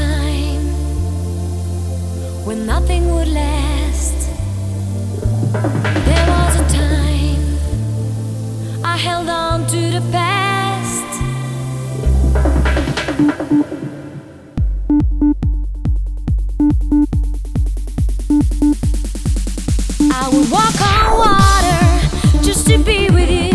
time when nothing would last. There was a time I held on to the past. I would walk on water just to be with you.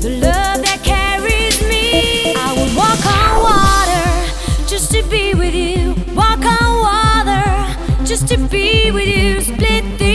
the love that carries me. I would walk on water just to be with you. Walk on water just to be with you. Split the